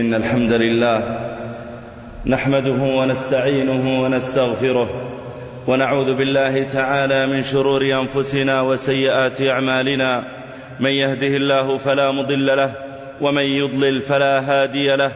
إن الحمد لله نحمده ونستعينه ونستغفره ونعوذ بالله تعالى من شرور أنفسنا وسيئات أعمالنا. من يهده الله فلا مضل له ومن يضلل فلا هادي له.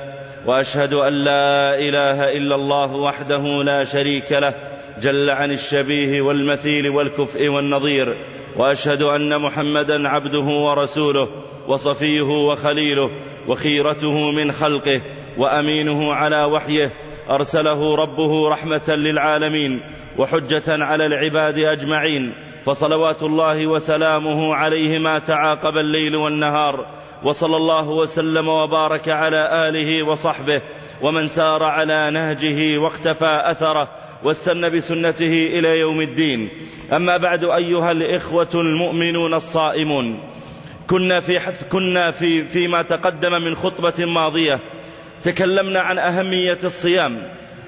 وأشهد أن لا إله إلا الله وحده لا شريك له جل عن الشبيه والمثيل والكفء والنظير. وأشهد أن محمدا عبده ورسوله وصفيه وخليله وخيرته من خلقه وأمينه على وحيه أرسله ربه رحمة للعالمين وحجة على العباد أجمعين فصلوات الله وسلامه عليه ما تعاقب الليل والنهار وصلى الله وسلم وبارك على آله وصحبه ومن سار على نهجه واقتفى أثره واستنى بسنته إلى يوم الدين. أما بعد أيها الإخوة المؤمنون الصائمون كنا في كنا في فيما تقدم من خطبة ماضية تكلمنا عن أهمية الصيام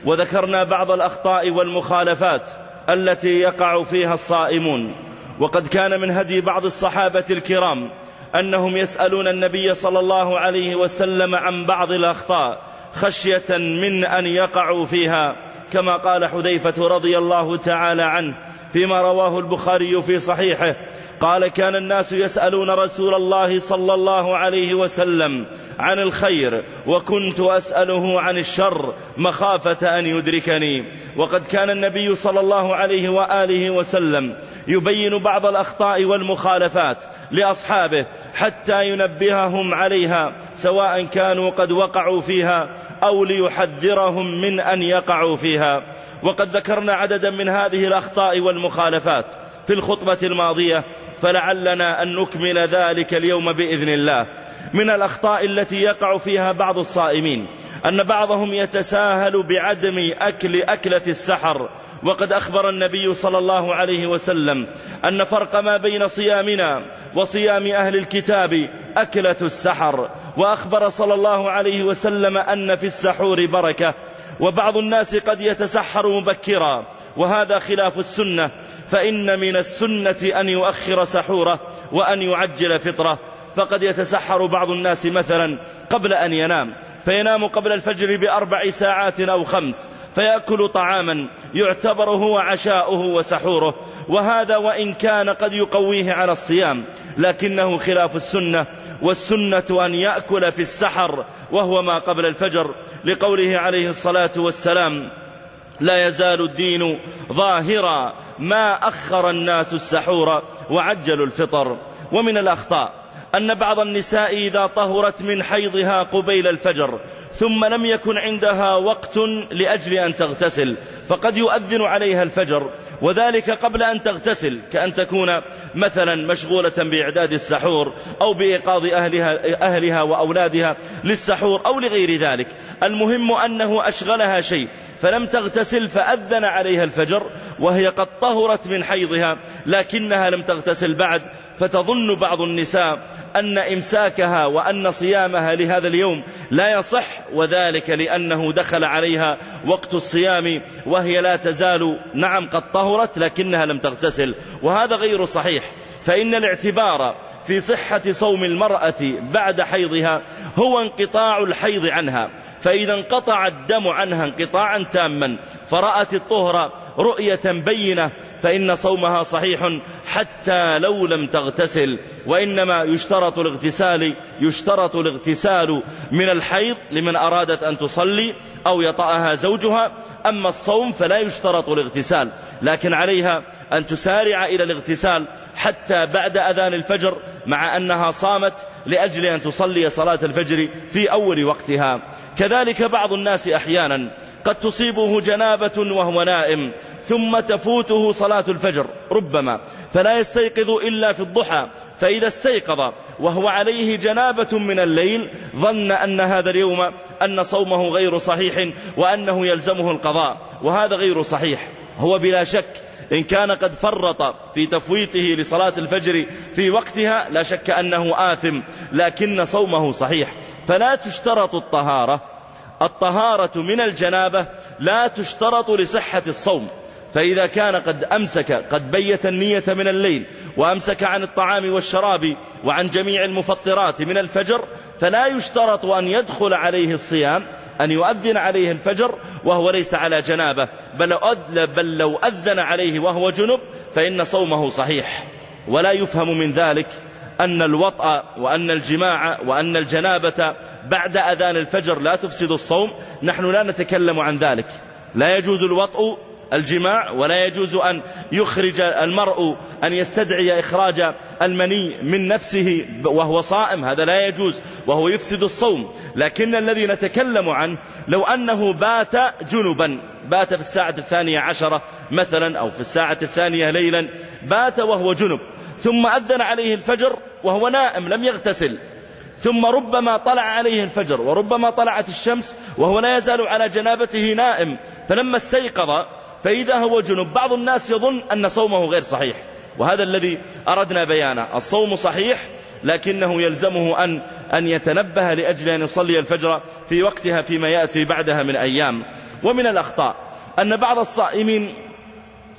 وذكرنا بعض الأخطاء والمخالفات التي يقع فيها الصائمون. وقد كان من هدي بعض الصحابة الكرام أنهم يسألون النبي صلى الله عليه وسلم عن بعض الأخطاء خشية من أن يقعوا فيها كما قال حذيفة رضي الله تعالى عنه فيما رواه البخاري في صحيحه. قال كان الناس يسألون رسول الله صلى الله عليه وسلم عن الخير وكنت أسأله عن الشر مخافة أن يدركني. وقد كان النبي صلى الله عليه وآله وسلم يبين بعض الأخطاء والمخالفات لأصحابه حتى ينبههم عليها سواء كانوا قد وقعوا فيها أو ليحذرهم من أن يقعوا فيها. وقد ذكرنا عددا من هذه الأخطاء والمخالفات. في الخطبة الماضية فلعلنا أن نكمل ذلك اليوم بإذن الله. من الأخطاء التي يقع فيها بعض الصائمين أن بعضهم يتساهل بعدم أكل أكلة السحر. وقد أخبر النبي صلى الله عليه وسلم أن فرق ما بين صيامنا وصيام أهل الكتاب أكلة السحر. وأخبر صلى الله عليه وسلم أن في السحور بركة. وبعض الناس قد يتسحر مبكرا. وهذا خلاف السنة. فإن من السنة أن يؤخر سحورة وأن يعجل فطرة فقد يتسحر بعض الناس مثلا قبل أن ينام فينام قبل الفجر بأربع ساعات أو خمس فيأكل طعاما يعتبر هو عشاؤه وسحوره وهذا وإن كان قد يقويه على الصيام لكنه خلاف السنة والسنة أن يأكل في السحر وهو ما قبل الفجر لقوله عليه الصلاة والسلام لا يزال الدين ظاهرا. ما أخر الناس السحور وعجلوا الفطر. ومن الأخطاء أن بعض النساء إذا طهرت من حيضها قبيل الفجر ثم لم يكن عندها وقت لأجل أن تغتسل فقد يؤذن عليها الفجر وذلك قبل أن تغتسل كأن تكون مثلا مشغولة بإعداد السحور أو بإيقاظ أهلها, أهلها وأولادها للسحور أو لغير ذلك. المهم أنه أشغلها شيء فلم تغتسل فأذن عليها الفجر وهي قد طهرت من حيضها لكنها لم تغتسل بعد. فتظن بعض النساء أن إمساكها وأن صيامها لهذا اليوم لا يصح وذلك لأنه دخل عليها وقت الصيام وهي لا تزال نعم قد طهرت لكنها لم تغتسل وهذا غير صحيح فإن الاعتبار في صحة صوم المرأة بعد حيضها هو انقطاع الحيض عنها فإذا انقطع الدم عنها انقطاعا تاما فرأت الطهر رؤية بينة فإن صومها صحيح حتى لو لم تغتسل وإنما يشترط الاغتسال يشترط الاغتسال من الحيض لمن أرادت أن تصلي أو يطأها زوجها أما الصوم فلا يشترط الاغتسال لكن عليها أن تسارع إلى الاغتسال حتى بعد أذان الفجر مع أنها صامت لأجل أن تصلي صلاة الفجر في أول وقتها. كذلك بعض الناس أحيانا قد تصيبه جنابة وهو نائم ثم تفوته صلاة الفجر ربما. فلا يستيقظ إلا في الضحى فإذا استيقظ وهو عليه جنابة من الليل ظن أن هذا اليوم أن صومه غير صحيح وأنه يلزمه القضاء. وهذا غير صحيح هو بلا شك إن كان قد فرط في تفويته لصلاة الفجر في وقتها لا شك أنه آثم لكن صومه صحيح. فلا تشترط الطهارة. الطهارة من الجنابة لا تشترط لصحة الصوم. فإذا كان قد أمسك قد بيت النية من الليل وأمسك عن الطعام والشراب وعن جميع المفطرات من الفجر فلا يشترط أن يدخل عليه الصيام أن يؤذن عليه الفجر وهو ليس على جنابة بل, بل لو أذن عليه وهو جنب فإن صومه صحيح. ولا يفهم من ذلك أن الوطأ وأن الجماع وأن الجنابة بعد أذان الفجر لا تفسد الصوم نحن لا نتكلم عن ذلك. لا يجوز الوطء الجماع ولا يجوز أن يخرج المرء أن يستدعي إخراج المني من نفسه وهو صائم هذا لا يجوز وهو يفسد الصوم. لكن الذي نتكلم عنه لو أنه بات جنبا بات في الساعة الثانية عشرة مثلا أو في الساعة الثانية ليلا بات وهو جنب ثم أذن عليه الفجر وهو نائم لم يغتسل ثم ربما طلع عليه الفجر وربما طلعت الشمس وهو لا يزال على جنابته نائم فلما استيقظ فإذا هو جنب بعض الناس يظن أن صومه غير صحيح وهذا الذي أردنا بيانه الصوم صحيح لكنه يلزمه أن, أن يتنبه لأجل أن يصلي الفجر في وقتها فيما يأتي بعدها من أيام. ومن الأخطاء أن بعض الصائمين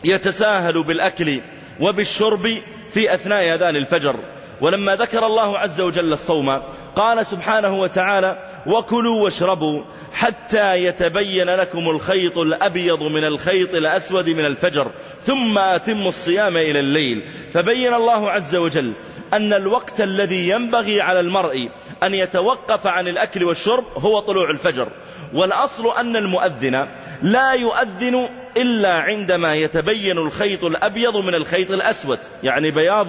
يتساهل بالأكل وبالشرب في أثناء أذان الفجر. ولما ذكر الله عز وجل الصوم قال سبحانه وتعالى وكلوا واشربوا حتى يتبين لكم الخيط الأبيض من الخيط الأسود من الفجر ثم أتموا الصيام إلى الليل فبين الله عز وجل أن الوقت الذي ينبغي على المرء أن يتوقف عن الأكل والشرب هو طلوع الفجر والأصل أن المؤذن لا يؤذن إلا عندما يتبين الخيط الأبيض من الخيط الأسود. يعني بياض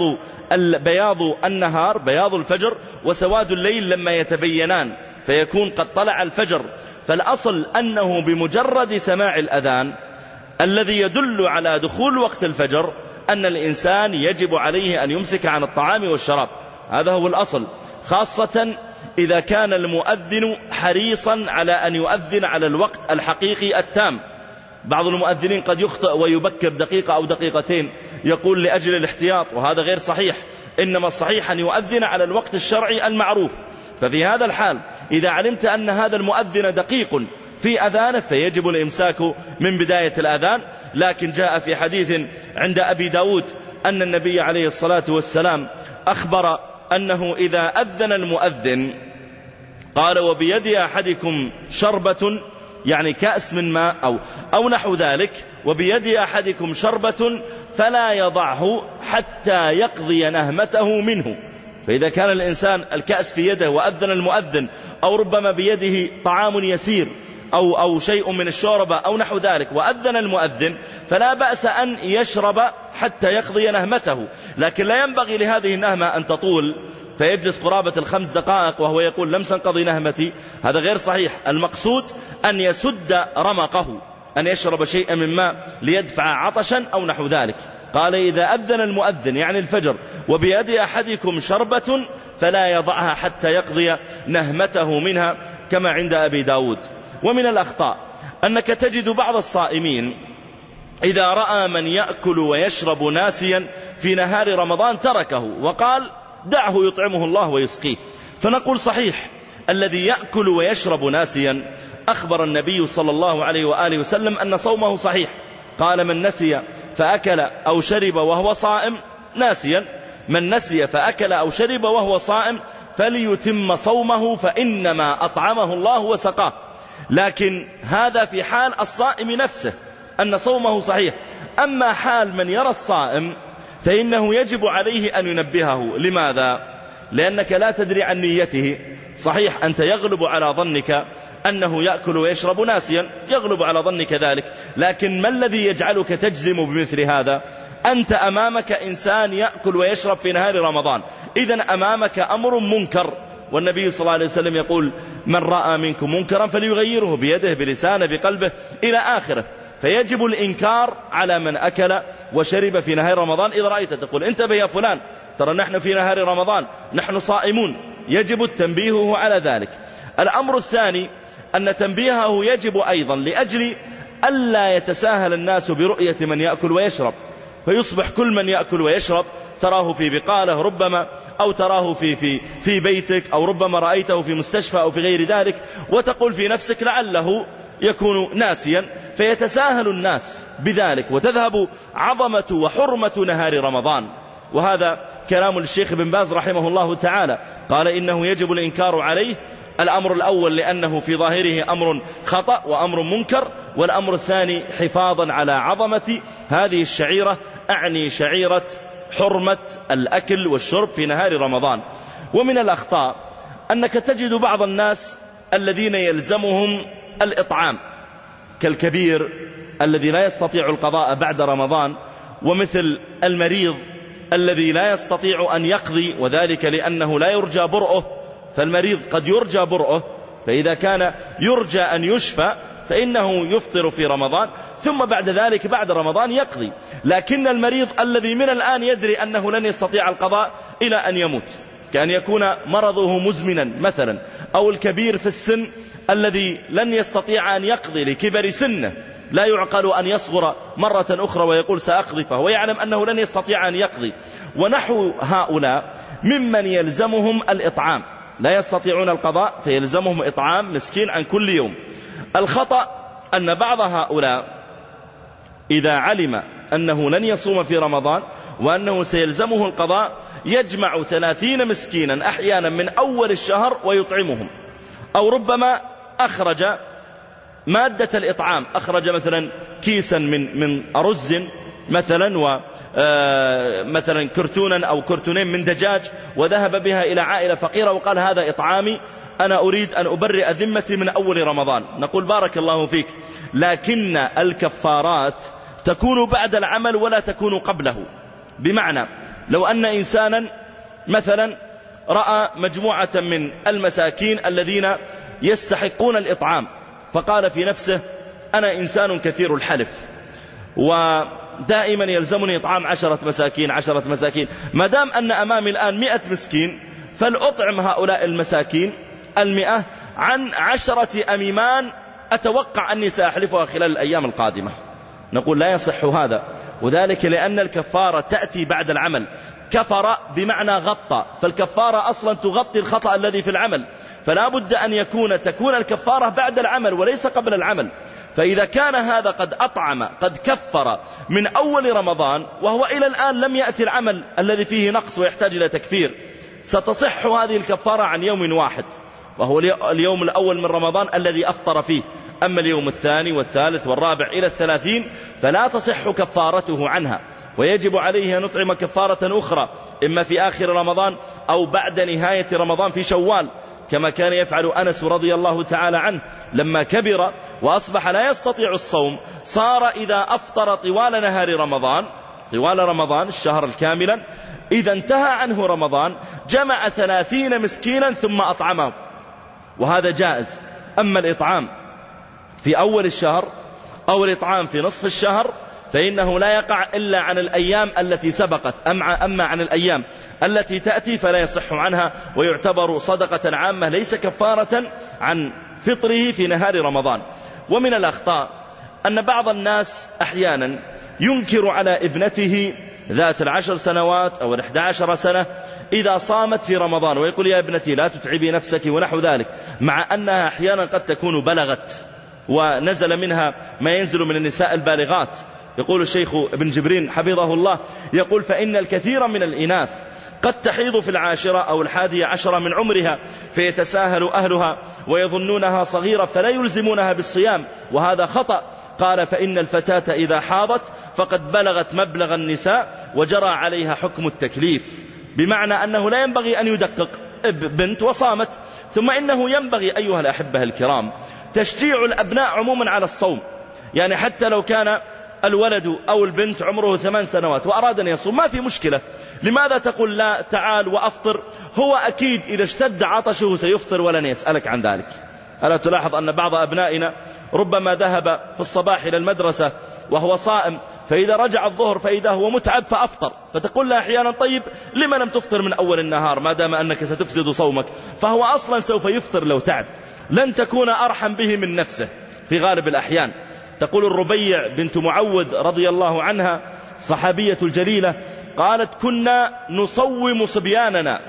بياض النهار بياض الفجر وسواد الليل لما يتبينان فيكون قد طلع الفجر. فالأصل أنه بمجرد سماع الأذان الذي يدل على دخول وقت الفجر أن الإنسان يجب عليه أن يمسك عن الطعام والشراب. هذا هو الأصل. خاصة إذا كان المؤذن حريصا على أن يؤذن على الوقت الحقيقي التام. بعض المؤذنين قد يخطئ ويبكر دقيقة أو دقيقتين يقول لأجل الاحتياط وهذا غير صحيح إنما الصحيح أن يؤذن على الوقت الشرعي المعروف. ففي هذا الحال إذا علمت أن هذا المؤذن دقيق في أذانه فيجب الإمساك من بداية الأذان. لكن جاء في حديث عند أبي داود أن النبي عليه الصلاة والسلام أخبر أنه إذا أذن المؤذن قال وبيد أحدكم شربة يعني كأس من ماء أو, أو نحو ذلك وبيد أحدكم شربة فلا يضعه حتى يقضي نهمته منه. فإذا كان الإنسان الكأس في يده وأذن المؤذن أو ربما بيده طعام يسير أو, أو شيء من الشوربة أو نحو ذلك وأذن المؤذن فلا بأس أن يشرب حتى يقضي نهمته. لكن لا ينبغي لهذه النهمة أن تطول. فيجلس قرابة الخمس دقائق وهو يقول لم تنقضي نهمتي. هذا غير صحيح. المقصود أن يسد رمقه أن يشرب شيئا من ماء ليدفع عطشا أو نحو ذلك. قال إذا أذن المؤذن يعني الفجر وبيد أحدكم شربة فلا يضعها حتى يقضي نهمته منها كما عند أبي داود. ومن الأخطاء أنك تجد بعض الصائمين إذا رأى من يأكل ويشرب ناسيا في نهار رمضان تركه وقال دعه يطعمه الله ويسقيه. فنقول صحيح الذي يأكل ويشرب ناسيا أخبر النبي صلى الله عليه وآله وسلم أن صومه صحيح. قال من نسي فأكل أو شرب وهو صائم ناسيا من نسي فأكل أو شرب وهو صائم فليتم صومه فإنما أطعمه الله وسقاه. لكن هذا في حال الصائم نفسه أن صومه صحيح. أما حال من يرى الصائم فإنه يجب عليه أن ينبهه. لماذا؟ لأنك لا تدري عن نيته. صحيح أنت يغلب على ظنك أنه يأكل ويشرب ناسيا. يغلب على ظنك ذلك. لكن ما الذي يجعلك تجزم بمثل هذا؟ أنت أمامك إنسان يأكل ويشرب في نهار رمضان. إذا أمامك أمر منكر. والنبي صلى الله عليه وسلم يقول من رأى منكم منكرا فليغيره بيده بلسانه بقلبه إلى آخره. فيجب الإنكار على من أكل وشرب في نهار رمضان. إذا رأيت تقول انتبه يا فلان ترى نحن في نهار رمضان نحن صائمون. يجب التنبيه على ذلك. الأمر الثاني أن تنبيهه يجب أيضا لأجل ألا يتساهل الناس برؤية من يأكل ويشرب. فيصبح كل من يأكل ويشرب تراه في بقالة ربما أو تراه في, في, في بيتك أو ربما رأيته في مستشفى أو في غير ذلك وتقول في نفسك لعله يكون ناسيا فيتساهل الناس بذلك وتذهب عظمة وحرمة نهار رمضان. وهذا كلام الشيخ بن باز رحمه الله تعالى. قال إنه يجب الإنكار عليه. الأمر الأول لأنه في ظاهره أمر خطأ وأمر منكر والأمر الثاني حفاظا على عظمة هذه الشعيرة أعني شعيرة حرمة الأكل والشرب في نهار رمضان. ومن الأخطاء أنك تجد بعض الناس الذين يلزمهم الإطعام كالكبير الذي لا يستطيع القضاء بعد رمضان ومثل المريض الذي لا يستطيع أن يقضي وذلك لأنه لا يرجى برؤه فالمريض قد يرجى برؤه فإذا كان يرجى أن يشفى فإنه يفطر في رمضان ثم بعد ذلك بعد رمضان يقضي. لكن المريض الذي من الآن يدري أنه لن يستطيع القضاء إلى أن يموت. كأن يكون مرضه مزمنا مثلا أو الكبير في السن الذي لن يستطيع أن يقضي لكبر سنه. لا يعقل أن يصغر مرة أخرى ويقول سأقضي فهو يعلم أنه لن يستطيع أن يقضي. ونحو هؤلاء ممن يلزمهم الإطعام. لا يستطيعون القضاء فيلزمهم إطعام مسكين عن كل يوم. الخطأ أن بعض هؤلاء إذا علم أنه لن يصوم في رمضان وأنه سيلزمه القضاء يجمع ثلاثين مسكينا أحيانا من أول الشهر ويطعمهم. أو ربما أخرج مادة الإطعام أخرج مثلا كيسا من من أرز مثلا و آه، مثلا كرتونا أو كرتونين من دجاج وذهب بها إلى عائلة فقيرة وقال هذا إطعامي أنا أريد أن أبرئ ذمتي من أول رمضان. نقول بارك الله فيك. لكن الكفارات تكون بعد العمل ولا تكون قبله. بمعنى لو أن إنسانا مثلا رأى مجموعة من المساكين الذين يستحقون الإطعام فقال في نفسه أنا إنسان كثير الحلف ودائما يلزمني إطعام عشرة مساكين عشرة مساكين. ما دام أن أمامي الآن مئة مسكين فلأطعم هؤلاء المساكين المئة عن عشرة أميمان أتوقع أني سأحلفها خلال الأيام القادمة. نقول لا يصح هذا وذلك لأن الكفارة تأتي بعد العمل. كفر بمعنى غطى. فالكفارة أصلا تغطي الخطأ الذي في العمل. فلا بد أن يكون تكون الكفارة بعد العمل وليس قبل العمل. فإذا كان هذا قد أطعم قد كفر من أول رمضان وهو إلى الآن لم يأتي العمل الذي فيه نقص ويحتاج إلى تكفير ستصح هذه الكفارة عن يوم واحد. وهو اليوم الأول من رمضان الذي أفطر فيه. أما اليوم الثاني والثالث والرابع إلى الثلاثين فلا تصح كفارته عنها. ويجب عليه أن نطعم كفارة أخرى إما في آخر رمضان أو بعد نهاية رمضان في شوال. كما كان يفعل أنس رضي الله تعالى عنه لما كبر وأصبح لا يستطيع الصوم صار إذا أفطر طوال نهار رمضان طوال رمضان الشهر الكاملا إذا انتهى عنه رمضان جمع ثلاثين مسكينا ثم أطعمه. وهذا جائز. أما الإطعام في أول الشهر أو الإطعام في نصف الشهر فإنه لا يقع إلا عن الأيام التي سبقت. أما عن الأيام التي تأتي فلا يصح عنها ويعتبر صدقة عامة ليس كفارة عن فطره في نهار رمضان. ومن الأخطاء أن بعض الناس أحيانا ينكر على ابنته ذات العشر سنوات أو الإحدى عشر سنة إذا صامت في رمضان ويقول يا ابنتي لا تتعبي نفسك ونحو ذلك مع أنها أحيانا قد تكون بلغت ونزل منها ما ينزل من النساء البالغات. يقول الشيخ ابن جبرين حفظه الله يقول فإن الكثير من الإناث قد تحيض في العاشرة أو الحادية عشرة من عمرها فيتساهل أهلها ويظنونها صغيرة فلا يلزمونها بالصيام وهذا خطأ. قال فإن الفتاة إذا حاضت فقد بلغت مبلغ النساء وجرى عليها حكم التكليف بمعنى أنه لا ينبغي أن يدقق بنت وصامت ثم إنه ينبغي أيها الأحبة الكرام تشجيع الأبناء عموما على الصوم يعني حتى لو كان الولد أو البنت عمره ثمان سنوات وأراد أن يصوم. ما في مشكلة. لماذا تقول لا تعال وأفطر؟ هو أكيد إذا اشتد عطشه سيفطر ولن يسألك عن ذلك. ألا تلاحظ أن بعض أبنائنا ربما ذهب في الصباح إلى المدرسة وهو صائم فإذا رجع الظهر فإذا هو متعب فأفطر. فتقول له أحيانا طيب لما لم تفطر من أول النهار؟ ما دام أنك ستفسد صومك. فهو أصلا سوف يفطر لو تعب. لن تكون أرحم به من نفسه. في غالب الأحيان. تقول الربيع بنت معوذ رضي الله عنها صحابية الجليلة قالت كنا نصوم صبياننا.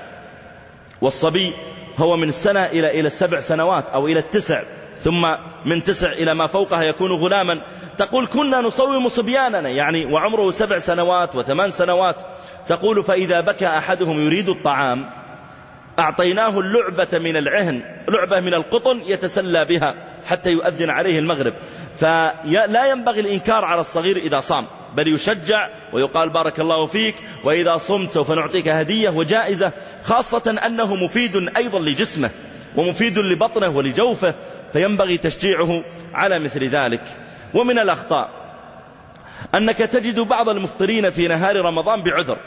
والصبي هو من السنة إلى إلى السبع سنوات أو إلى التسع ثم من تسع إلى ما فوقها يكون غلاما. تقول كنا نصوم صبياننا يعني وعمره سبع سنوات وثمان سنوات. تقول فإذا بكى أحدهم يريد الطعام أعطيناه اللعبة من العهن لعبة من القطن يتسلى بها. حتى يؤذن عليه المغرب. فلا ينبغي الإنكار على الصغير إذا صام بل يشجع ويقال بارك الله فيك وإذا صمت سوف نعطيك هدية وجائزة خاصة أنه مفيد أيضا لجسمه ومفيد لبطنه ولجوفه فينبغي تشجيعه على مثل ذلك. ومن الأخطاء أنك تجد بعض المفطرين في نهار رمضان بعذر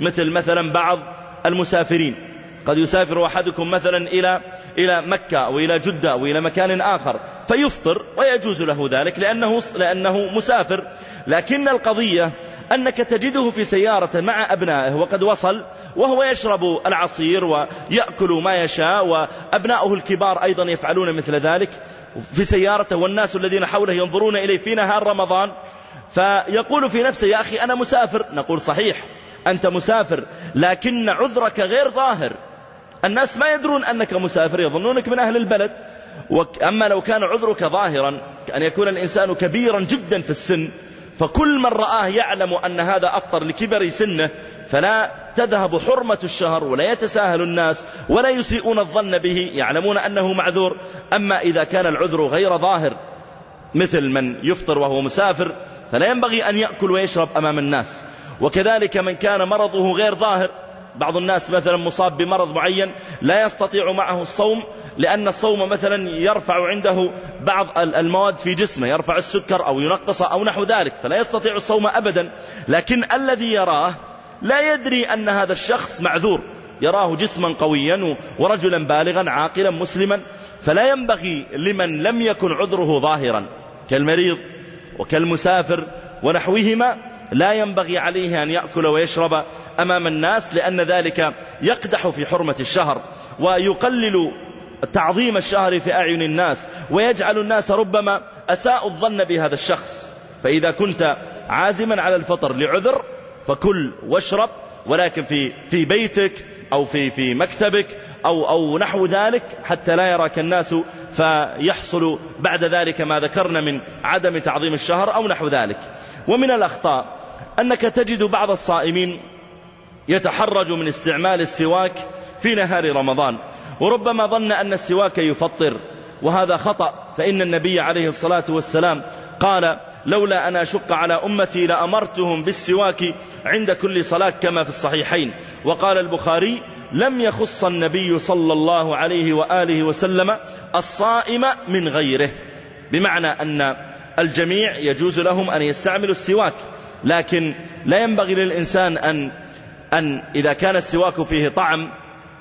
مثل مثلا بعض المسافرين. قد يسافر أحدكم مثلا إلى إلى مكة أو إلى جدة أو إلى مكان آخر فيفطر ويجوز له ذلك لأنه لأنه مسافر. لكن القضية أنك تجده في سيارة مع أبنائه وقد وصل وهو يشرب العصير ويأكل ما يشاء وأبنائه الكبار أيضا يفعلون مثل ذلك. في سيارته والناس الذين حوله ينظرون إليه في نهار رمضان فيقول في نفسه يا أخي أنا مسافر. نقول صحيح أنت مسافر لكن عذرك غير ظاهر. الناس ما يدرون أنك مسافر يظنونك من أهل البلد. أما لو كان عذرك ظاهرا كأن يكون الإنسان كبيرا جدا في السن فكل من رآه يعلم أن هذا أفطر لكبر سنه فلا تذهب حرمة الشهر ولا يتساهل الناس ولا يسيئون الظن به يعلمون أنه معذور. أما إذا كان العذر غير ظاهر مثل من يفطر وهو مسافر فلا ينبغي أن يأكل ويشرب أمام الناس. وكذلك من كان مرضه غير ظاهر بعض الناس مثلا مصاب بمرض معين لا يستطيع معه الصوم لأن الصوم مثلا يرفع عنده بعض المواد في جسمه يرفع السكر أو ينقصه أو نحو ذلك فلا يستطيع الصوم أبدا. لكن الذي يراه لا يدري أن هذا الشخص معذور. يراه جسما قويا ورجلا بالغا عاقلا مسلما. فلا ينبغي لمن لم يكن عذره ظاهرا. كالمريض وكالمسافر ونحوهما لا ينبغي عليه أن يأكل ويشرب أمام الناس لأن ذلك يقدح في حرمة الشهر ويقلل تعظيم الشهر في أعين الناس ويجعل الناس ربما أساء الظن بهذا الشخص. فإذا كنت عازما على الفطر لعذر فكل واشرب ولكن في في بيتك أو في في مكتبك أو أو نحو ذلك حتى لا يراك الناس فيحصل بعد ذلك ما ذكرنا من عدم تعظيم الشهر أو نحو ذلك. ومن الأخطاء أنك تجد بعض الصائمين يتحرج من استعمال السواك في نهار رمضان. وربما ظن أن السواك يفطر وهذا خطأ فإن النبي عليه الصلاة والسلام قال لولا أن أشق على أمتي لأمرتهم بالسواك عند كل صلاة كما في الصحيحين وقال البخاري لم يخص النبي صلى الله عليه وآله وسلم الصائم من غيره بمعنى أن الجميع يجوز لهم أن يستعملوا السواك لكن لا ينبغي للإنسان أن, أن إذا كان السواك فيه طعم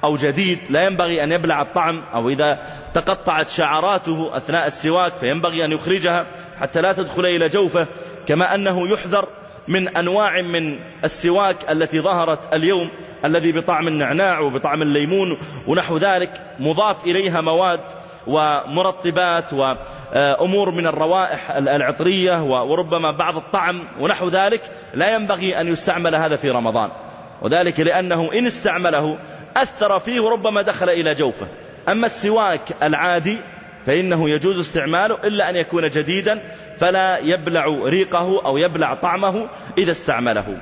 أو جديد لا ينبغي أن يبلع الطعم أو إذا تقطعت شعراته أثناء السواك فينبغي أن يخرجها حتى لا تدخل إلى جوفه كما أنه يحذر من أنواع من السواك التي ظهرت اليوم الذي بطعم النعناع وبطعم الليمون ونحو ذلك مضاف إليها مواد ومرطبات وأمور من الروائح العطرية وربما بعض الطعم ونحو ذلك لا ينبغي أن يستعمل هذا في رمضان. وذلك لأنه إن استعمله أثر فيه وربما دخل إلى جوفه. أما السواك العادي فإنه يجوز استعماله إلا أن يكون جديدا فلا يبلع ريقه أو يبلع طعمه إذا استعمله.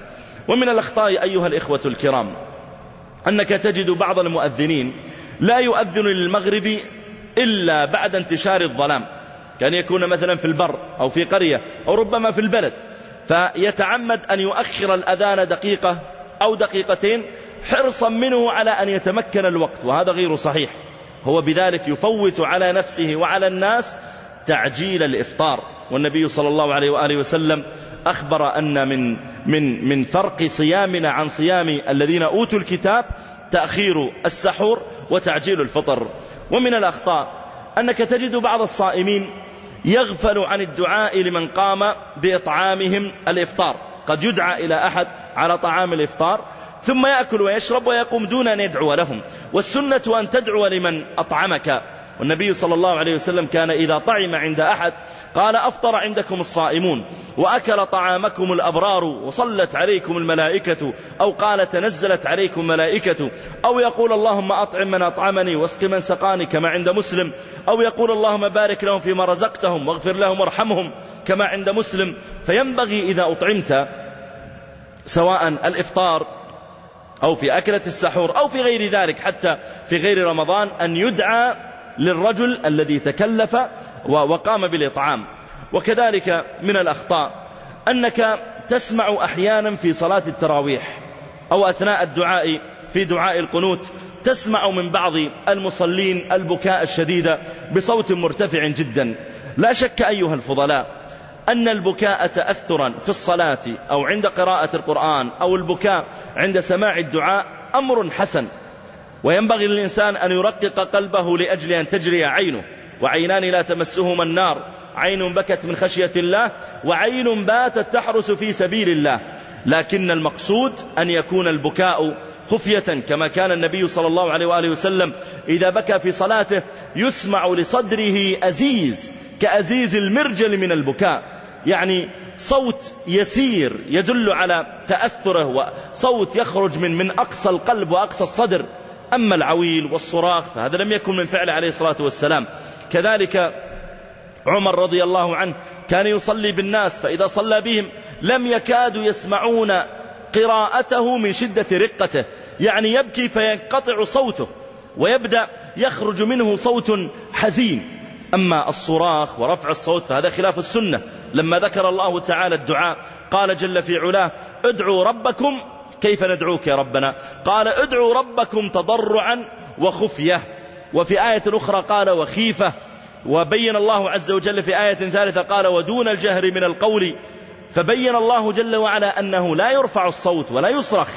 ومن الأخطاء أيها الإخوة الكرام أنك تجد بعض المؤذنين لا يؤذن للمغرب إلا بعد انتشار الظلام. كان يكون مثلا في البر أو في قرية أو ربما في البلد. فيتعمد أن يؤخر الأذان دقيقة أو دقيقتين حرصا منه على أن يتمكن الوقت وهذا غير صحيح. هو بذلك يفوت على نفسه وعلى الناس تعجيل الإفطار. والنبي صلى الله عليه وآله وسلم أخبر أن من, من, من فرق صيامنا عن صيام الذين أوتوا الكتاب تأخير السحور وتعجيل الفطر. ومن الأخطاء أنك تجد بعض الصائمين يغفل عن الدعاء لمن قام بإطعامهم الإفطار. قد يدعى إلى أحد على طعام الإفطار ثم يأكل ويشرب ويقوم دون أن يدعو لهم. والسنة أن تدعو لمن أطعمك. والنبي صلى الله عليه وسلم كان إذا طعم عند أحد قال أفطر عندكم الصائمون. وأكل طعامكم الأبرار وصلت عليكم الملائكة أو قال تنزلت عليكم ملائكة أو يقول اللهم أطعم من أطعمني واسق من سقاني كما عند مسلم. أو يقول اللهم بارك لهم فيما رزقتهم واغفر لهم وارحمهم كما عند مسلم. فينبغي إذا أطعمت سواء الإفطار أو في أكلة السحور أو في غير ذلك حتى في غير رمضان أن يدعى للرجل الذي تكلف وقام بالإطعام. وكذلك من الأخطاء أنك تسمع أحيانا في صلاة التراويح أو أثناء الدعاء في دعاء القنوت تسمع من بعض المصلين البكاء الشديد بصوت مرتفع جدا. لا شك أيها الفضلاء أن البكاء تأثرا في الصلاة أو عند قراءة القرآن أو البكاء عند سماع الدعاء أمر حسن. وينبغي للإنسان أن يرقق قلبه لأجل أن تجري عينه. وعينان لا تمسهما النار. عين بكت من خشية الله وعين باتت تحرس في سبيل الله. لكن المقصود أن يكون البكاء خفية كما كان النبي صلى الله عليه وآله وسلم إذا بكى في صلاته يسمع لصدره أزيز كأزيز المرجل من البكاء. يعني صوت يسير يدل على تأثره وصوت يخرج من من أقصى القلب وأقصى الصدر. أما العويل والصراخ فهذا لم يكن من فعل عليه الصلاة والسلام. كذلك عمر رضي الله عنه كان يصلي بالناس فإذا صلى بهم لم يكادوا يسمعون قراءته من شدة رقته. يعني يبكي فينقطع صوته ويبدأ يخرج منه صوت حزين. أما الصراخ ورفع الصوت فهذا خلاف السنة. لما ذكر الله تعالى الدعاء قال جل في علاه ادعوا ربكم كيف ندعوك يا ربنا؟ قال ادعوا ربكم تضرعا وخفية. وفي آية أخرى قال وخيفة. وبين الله عز وجل في آية ثالثة قال ودون الجهر من القول. فبين الله جل وعلا أنه لا يرفع الصوت ولا يصرخ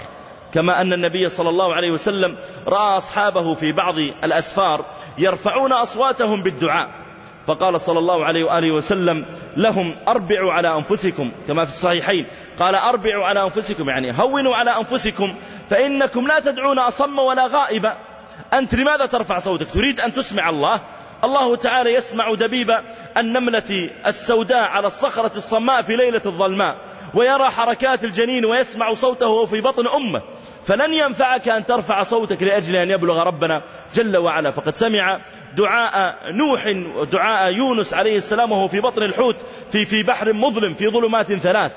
كما أن النبي صلى الله عليه وسلم رأى أصحابه في بعض الأسفار يرفعون أصواتهم بالدعاء. فقال صلى الله عليه وآله وسلم لهم أربعوا على أنفسكم كما في الصحيحين. قال أربعوا على أنفسكم يعني هونوا على أنفسكم فإنكم لا تدعون أصم ولا غائبا أنت لماذا ترفع صوتك؟ تريد أن تسمع الله؟ الله تعالى يسمع دبيب النملة السوداء على الصخرة الصماء في ليلة الظلماء ويرى حركات الجنين ويسمع صوته في بطن أمه. فلن ينفعك أن ترفع صوتك لأجل أن يبلغ ربنا جل وعلا. فقد سمع دعاء نوح ودعاء يونس عليه السلام وهو في بطن الحوت في, في بحر مظلم في ظلمات ثلاث.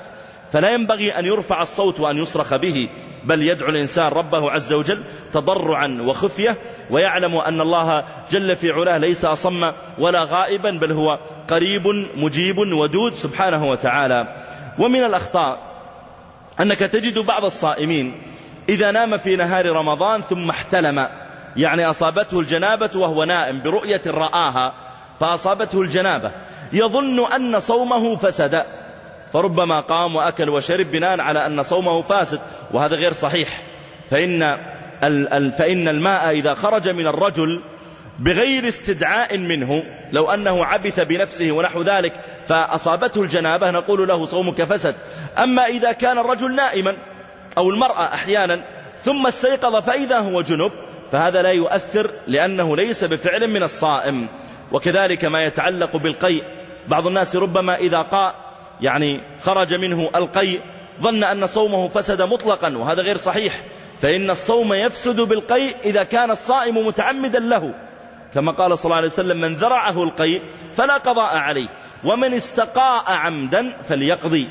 فلا ينبغي أن يرفع الصوت وأن يصرخ به بل يدعو الإنسان ربه عز وجل تضرعا وخفية ويعلم أن الله جل في علاه ليس أصم ولا غائبا بل هو قريب مجيب ودود سبحانه وتعالى. ومن الأخطاء أنك تجد بعض الصائمين إذا نام في نهار رمضان ثم احتلم يعني أصابته الجنابة وهو نائم برؤية رآها فأصابته الجنابة. يظن أن صومه فسد. فربما قام وأكل وشرب بناء على أن صومه فاسد وهذا غير صحيح. فإن, فإن الماء إذا خرج من الرجل بغير استدعاء منه لو أنه عبث بنفسه ونحو ذلك فأصابته الجنابة نقول له صومك فسد. أما إذا كان الرجل نائما أو المرأة أحيانا ثم استيقظ فإذا هو جنب فهذا لا يؤثر لأنه ليس بفعل من الصائم. وكذلك ما يتعلق بالقيء. بعض الناس ربما إذا قاء يعني خرج منه القيء ظن أن صومه فسد مطلقا وهذا غير صحيح. فإن الصوم يفسد بالقيء إذا كان الصائم متعمدا له. كما قال صلى الله عليه وسلم من ذرعه القيء فلا قضاء عليه ومن استقاء عمدا فليقضي.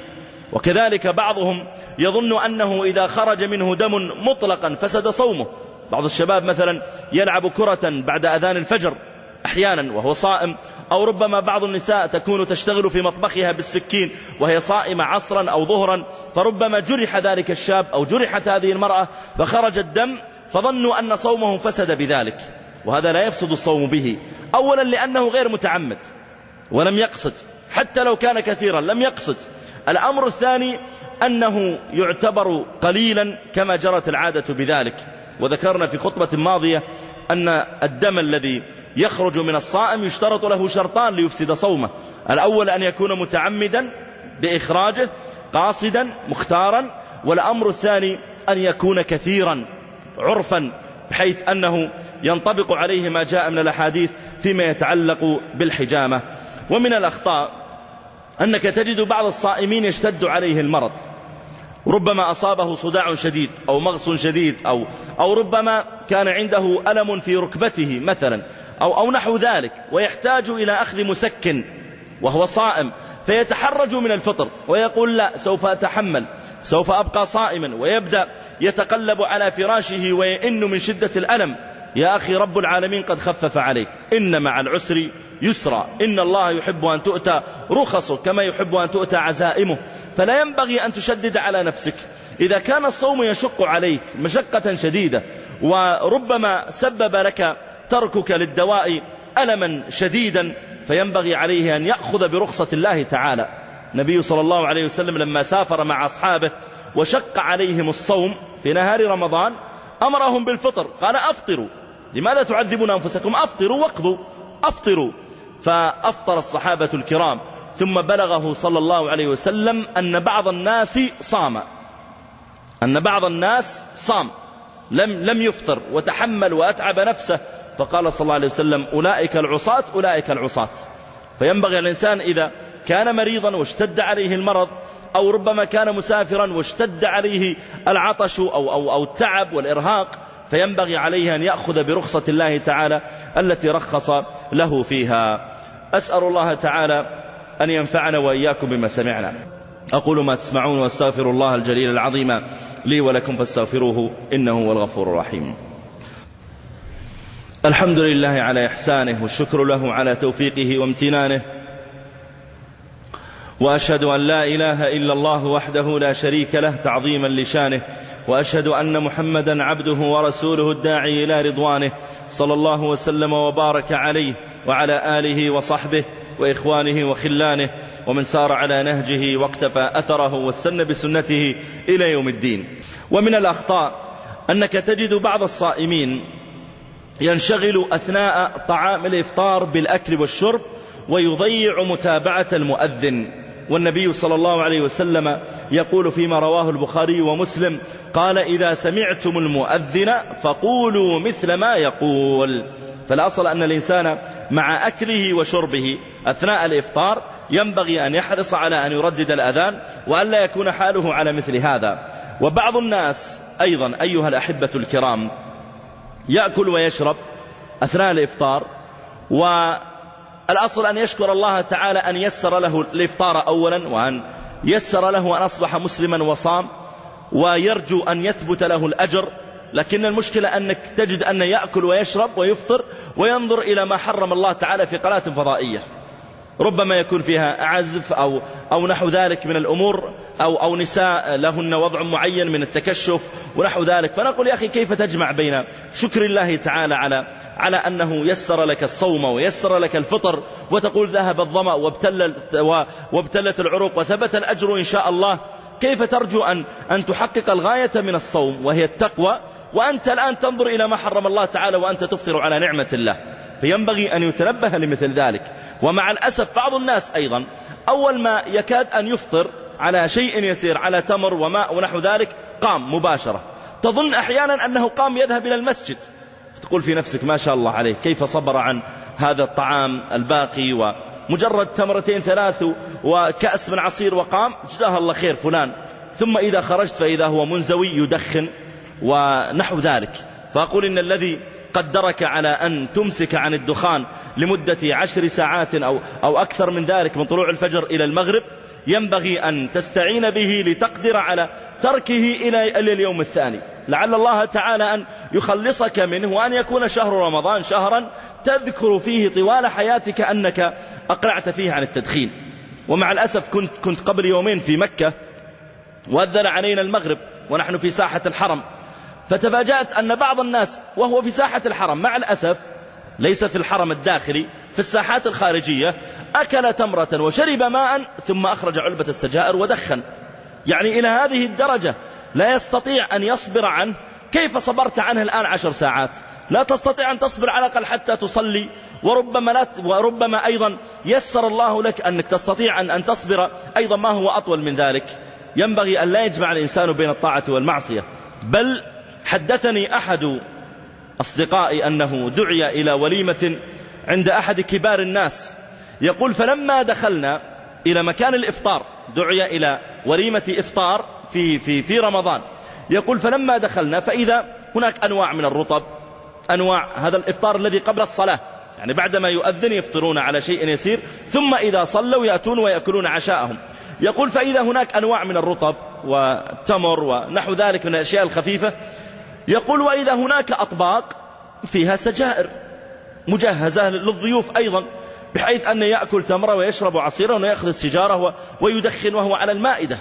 وكذلك بعضهم يظن أنه إذا خرج منه دم مطلقا فسد صومه. بعض الشباب مثلا يلعب كرة بعد أذان الفجر أحيانا وهو صائم أو ربما بعض النساء تكون تشتغل في مطبخها بالسكين وهي صائمة عصرا أو ظهرا فربما جرح ذلك الشاب أو جرحت هذه المرأة فخرج الدم فظنوا أن صومه فسد بذلك. وهذا لا يفسد الصوم به. أولا لأنه غير متعمد ولم يقصد حتى لو كان كثيرا لم يقصد. الأمر الثاني أنه يعتبر قليلا كما جرت العادة بذلك. وذكرنا في خطبة ماضية أن الدم الذي يخرج من الصائم يشترط له شرطان ليفسد صومه. الأول أن يكون متعمدا بإخراجه قاصدا مختارا. والأمر الثاني أن يكون كثيرا عرفا بحيث أنه ينطبق عليه ما جاء من الأحاديث فيما يتعلق بالحجامة. ومن الأخطاء أنك تجد بعض الصائمين يشتد عليه المرض. ربما أصابه صداع شديد أو مغص شديد أو, أو ربما كان عنده ألم في ركبته مثلا أو, أو نحو ذلك ويحتاج إلى أخذ مسكن وهو صائم فيتحرج من الفطر ويقول لا سوف أتحمل سوف أبقى صائما ويبدأ يتقلب على فراشه ويئن من شدة الألم يا أخي رب العالمين قد خفف عليك. إن مع العسر يسرا. إن الله يحب أن تؤتى رخصه كما يحب أن تؤتى عزائمه. فلا ينبغي أن تشدد على نفسك. إذا كان الصوم يشق عليك مشقة شديدة وربما سبب لك تركك للدواء ألما شديدا فينبغي عليه أن يأخذ برخصة الله تعالى. النبي صلى الله عليه وسلم لما سافر مع أصحابه وشق عليهم الصوم في نهار رمضان أمرهم بالفطر. قال أفطروا. لماذا تعذبون أنفسكم؟ أفطروا واقضوا. أفطروا. فأفطر الصحابة الكرام. ثم بلغه صلى الله عليه وسلم أن بعض الناس صام. أن بعض الناس صام. لم, لم يفطر. وتحمل وأتعب نفسه. فقال صلى الله عليه وسلم أولئك العصاة أولئك العصاة. فينبغي الإنسان إذا كان مريضا واشتد عليه المرض أو ربما كان مسافرا واشتد عليه العطش أو, أو, أو التعب والإرهاق فينبغي عليه أن يأخذ برخصة الله تعالى التي رخص له فيها. أسأل الله تعالى أن ينفعنا وإياكم بما سمعنا. أقول ما تسمعون وأستغفر الله الجليل العظيم لي ولكم فاستغفروه إنه هو الغفور الرحيم. الحمد لله على إحسانه والشكر له على توفيقه وامتنانه. وأشهد أن لا إله إلا الله وحده لا شريك له تعظيما لشانه وأشهد أن محمدا عبده ورسوله الداعي إلى رضوانه صلى الله وسلم وبارك عليه وعلى آله وصحبه وإخوانه وخلانه ومن سار على نهجه واقتفى أثره واستنى بسنته إلى يوم الدين. ومن الأخطاء أنك تجد بعض الصائمين ينشغل أثناء طعام الإفطار بالأكل والشرب ويضيع متابعة المؤذن. والنبي صلى الله عليه وسلم يقول فيما رواه البخاري ومسلم قال إذا سمعتم المؤذن فقولوا مثل ما يقول. فالأصل أن الإنسان مع أكله وشربه أثناء الإفطار ينبغي أن يحرص على أن يردد الأذان وأن لا يكون حاله على مثل هذا. وبعض الناس أيضا أيها الأحبة الكرام يأكل ويشرب أثناء الإفطار والأصل أن يشكر الله تعالى أن يسر له الإفطار أولا وأن يسر له أن أصبح مسلما وصام ويرجو أن يثبت له الأجر. لكن المشكلة أنك تجد أن يأكل ويشرب ويفطر وينظر إلى ما حرم الله تعالى في قناة فضائية. ربما يكون فيها عزف أو, أو نحو ذلك من الأمور أو, أو نساء لهن وضع معين من التكشف ونحو ذلك. فنقول يا أخي كيف تجمع بين شكر الله تعالى على, على أنه يسر لك الصوم ويسر لك الفطر وتقول ذهب الظمأ وابتلت, وابتلت العروق وثبت الأجر إن شاء الله كيف ترجو أن, أن تحقق الغاية من الصوم وهي التقوى؟ وأنت الآن تنظر إلى ما حرم الله تعالى وأنت تفطر على نعمة الله. فينبغي أن يتنبه لمثل ذلك. ومع الأسف بعض الناس أيضا أول ما يكاد أن يفطر على شيء يسير على تمر وماء ونحو ذلك قام مباشرة. تظن أحيانا أنه قام يذهب إلى المسجد. تقول في نفسك ما شاء الله عليه كيف صبر عن هذا الطعام الباقي؟ ومجرد تمرتين ثلاث وكأس من عصير وقام جزاه الله خير فلان. ثم إذا خرجت فإذا هو منزوي يدخن ونحو ذلك. فأقول إن الذي قدرك على أن تمسك عن الدخان لمدة عشر ساعات أو, أو أكثر من ذلك من طلوع الفجر إلى المغرب ينبغي أن تستعين به لتقدر على تركه إلى اليوم الثاني. لعل الله تعالى أن يخلصك منه وأن يكون شهر رمضان شهرا تذكر فيه طوال حياتك أنك أقلعت فيه عن التدخين. ومع الأسف كنت, كنت قبل يومين في مكة وأذن علينا المغرب ونحن في ساحة الحرم. فتفاجأت أن بعض الناس وهو في ساحة الحرم مع الأسف ليس في الحرم الداخلي في الساحات الخارجية أكل تمرة وشرب ماء ثم أخرج علبة السجائر ودخن. يعني إلى هذه الدرجة لا يستطيع أن يصبر عنه. كيف صبرت عنه الآن عشر ساعات؟ لا تستطيع أن تصبر على الأقل حتى تصلي. وربما, لا وربما أيضا يسر الله لك أنك تستطيع أن, أن تصبر. أيضا ما هو أطول من ذلك؟ ينبغي أن لا يجمع الإنسان بين الطاعة والمعصية. بل حدثني أحد أصدقائي أنه دعي إلى وليمة عند أحد كبار الناس. يقول فلما دخلنا إلى مكان الإفطار دعي إلى وليمة إفطار في, في, في رمضان. يقول فلما دخلنا فإذا هناك أنواع من الرطب أنواع هذا الإفطار الذي قبل الصلاة يعني بعدما يؤذن يفطرون على شيء يسير ثم إذا صلوا يأتون ويأكلون عشاءهم. يقول فإذا هناك أنواع من الرطب والتمر ونحو ذلك من الأشياء الخفيفة يقول وإذا هناك أطباق فيها سجائر مجهزة للضيوف أيضا بحيث أن يأكل تمرة ويشرب عصيرا ويأخذ السجارة ويدخن وهو على المائدة.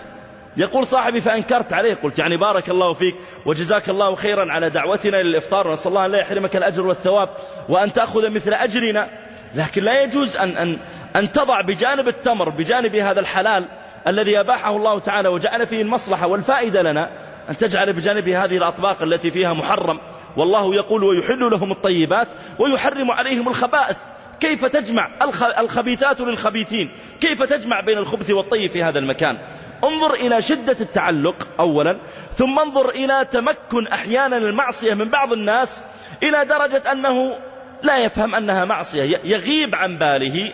يقول صاحبي فأنكرت عليه قلت يعني بارك الله فيك وجزاك الله خيرا على دعوتنا للإفطار ونسأل الله أن لا يحرمك الأجر والثواب وأن تأخذ مثل أجرنا. لكن لا يجوز أن, أن, أن تضع بجانب التمر بجانب هذا الحلال الذي أباحه الله تعالى وجعل فيه المصلحة والفائدة لنا أن تجعل بجانب هذه الأطباق التي فيها محرم والله يقول ويحل لهم الطيبات ويحرم عليهم الخبائث. كيف تجمع الخبيثات للخبيثين؟ كيف تجمع بين الخبث والطيب في هذا المكان؟ انظر إلى شدة التعلق أولا ثم انظر إلى تمكن أحيانا المعصية من بعض الناس إلى درجة أنه لا يفهم أنها معصية يغيب عن باله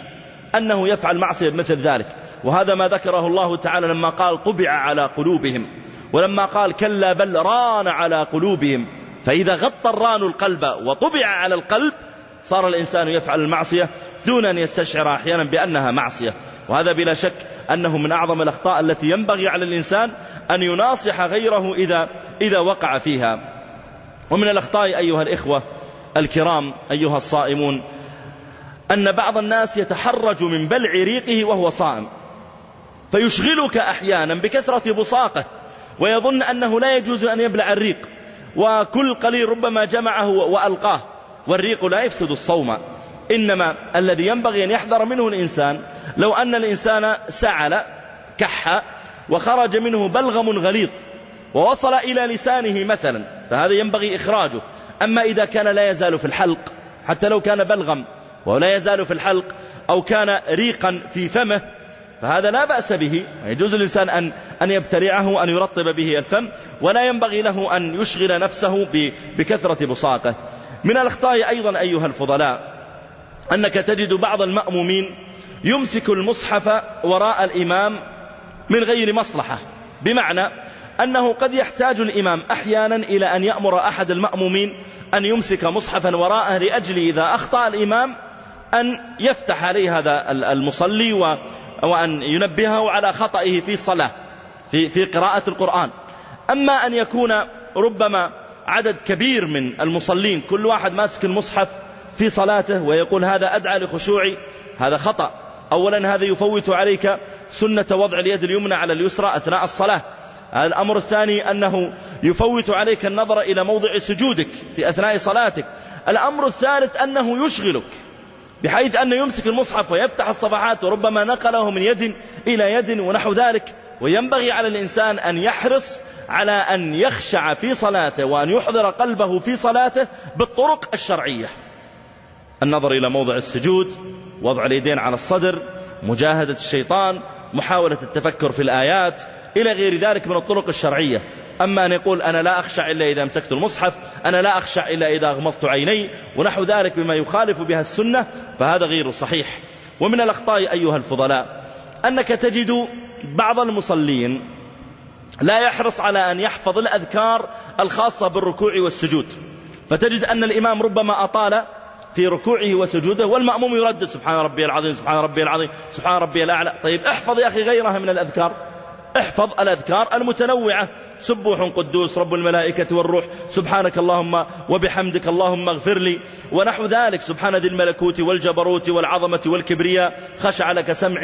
أنه يفعل معصية مثل ذلك. وهذا ما ذكره الله تعالى لما قال طبع على قلوبهم. ولما قال كلا بل ران على قلوبهم فإذا غطى الران القلب وطبع على القلب صار الإنسان يفعل المعصية دون أن يستشعر أحيانا بأنها معصية. وهذا بلا شك أنه من أعظم الأخطاء التي ينبغي على الإنسان أن يناصح غيره إذا, إذا وقع فيها. ومن الأخطاء أيها الإخوة الكرام أيها الصائمون أن بعض الناس يتحرج من بلع ريقه وهو صائم فيشغلك أحيانا بكثرة بصاقه. ويظن أنه لا يجوز أن يبلع الريق. وكل قليل ربما جمعه وألقاه. والريق لا يفسد الصوم. إنما الذي ينبغي أن يحذر منه الإنسان لو أن الإنسان سعل كح وخرج منه بلغم غليظ ووصل إلى لسانه مثلا فهذا ينبغي إخراجه. أما إذا كان لا يزال في الحلق حتى لو كان بلغم ولا يزال في الحلق أو كان ريقا في فمه فهذا لا بأس به. يجوز الإنسان أن, أن يبتلعه أن يرطب به الفم ولا ينبغي له أن يشغل نفسه بكثرة بصاقه. من الأخطاء أيضا أيها الفضلاء أنك تجد بعض المأمومين يمسك المصحف وراء الإمام من غير مصلحة. بمعنى أنه قد يحتاج الإمام أحيانا إلى أن يأمر أحد المأمومين أن يمسك مصحفا وراءه لأجل إذا أخطأ الإمام أن يفتح عليه هذا المصلي وأن ينبهه على خطئه في الصلاة في, في قراءة القرآن. أما أن يكون ربما عدد كبير من المصلين كل واحد ماسك المصحف في صلاته ويقول هذا أدعى لخشوعي هذا خطأ. أولا هذا يفوت عليك سنة وضع اليد اليمنى على اليسرى أثناء الصلاة. الأمر الثاني أنه يفوت عليك النظر إلى موضع سجودك في أثناء صلاتك. الأمر الثالث أنه يشغلك. بحيث أنه يمسك المصحف ويفتح الصفحات وربما نقله من يد إلى يد ونحو ذلك. وينبغي على الإنسان أن يحرص على أن يخشع في صلاته وأن يحضر قلبه في صلاته بالطرق الشرعية. النظر إلى موضع السجود وضع اليدين على الصدر مجاهدة الشيطان محاولة التفكر في الآيات إلى غير ذلك من الطرق الشرعية. أما أن يقول أنا لا أخشع إلا إذا مسكت المصحف أنا لا أخشع إلا إذا أغمضت عيني ونحو ذلك بما يخالف بها السنة فهذا غير صحيح. ومن الأخطاء أيها الفضلاء أنك تجد بعض المصلين لا يحرص على أن يحفظ الأذكار الخاصة بالركوع والسجود. فتجد أن الإمام ربما أطال في ركوعه وسجوده والمأموم يردد سبحان ربي العظيم سبحان ربي العظيم سبحان ربي الأعلى. طيب احفظ يا أخي غيرها من الأذكار. احفظ الأذكار المتنوعة. سبوح قدوس رب الملائكة والروح. سبحانك اللهم وبحمدك اللهم اغفر لي. ونحو ذلك. سبحان ذي الملكوت والجبروت والعظمة والكبرياء. خشع لك سمعي.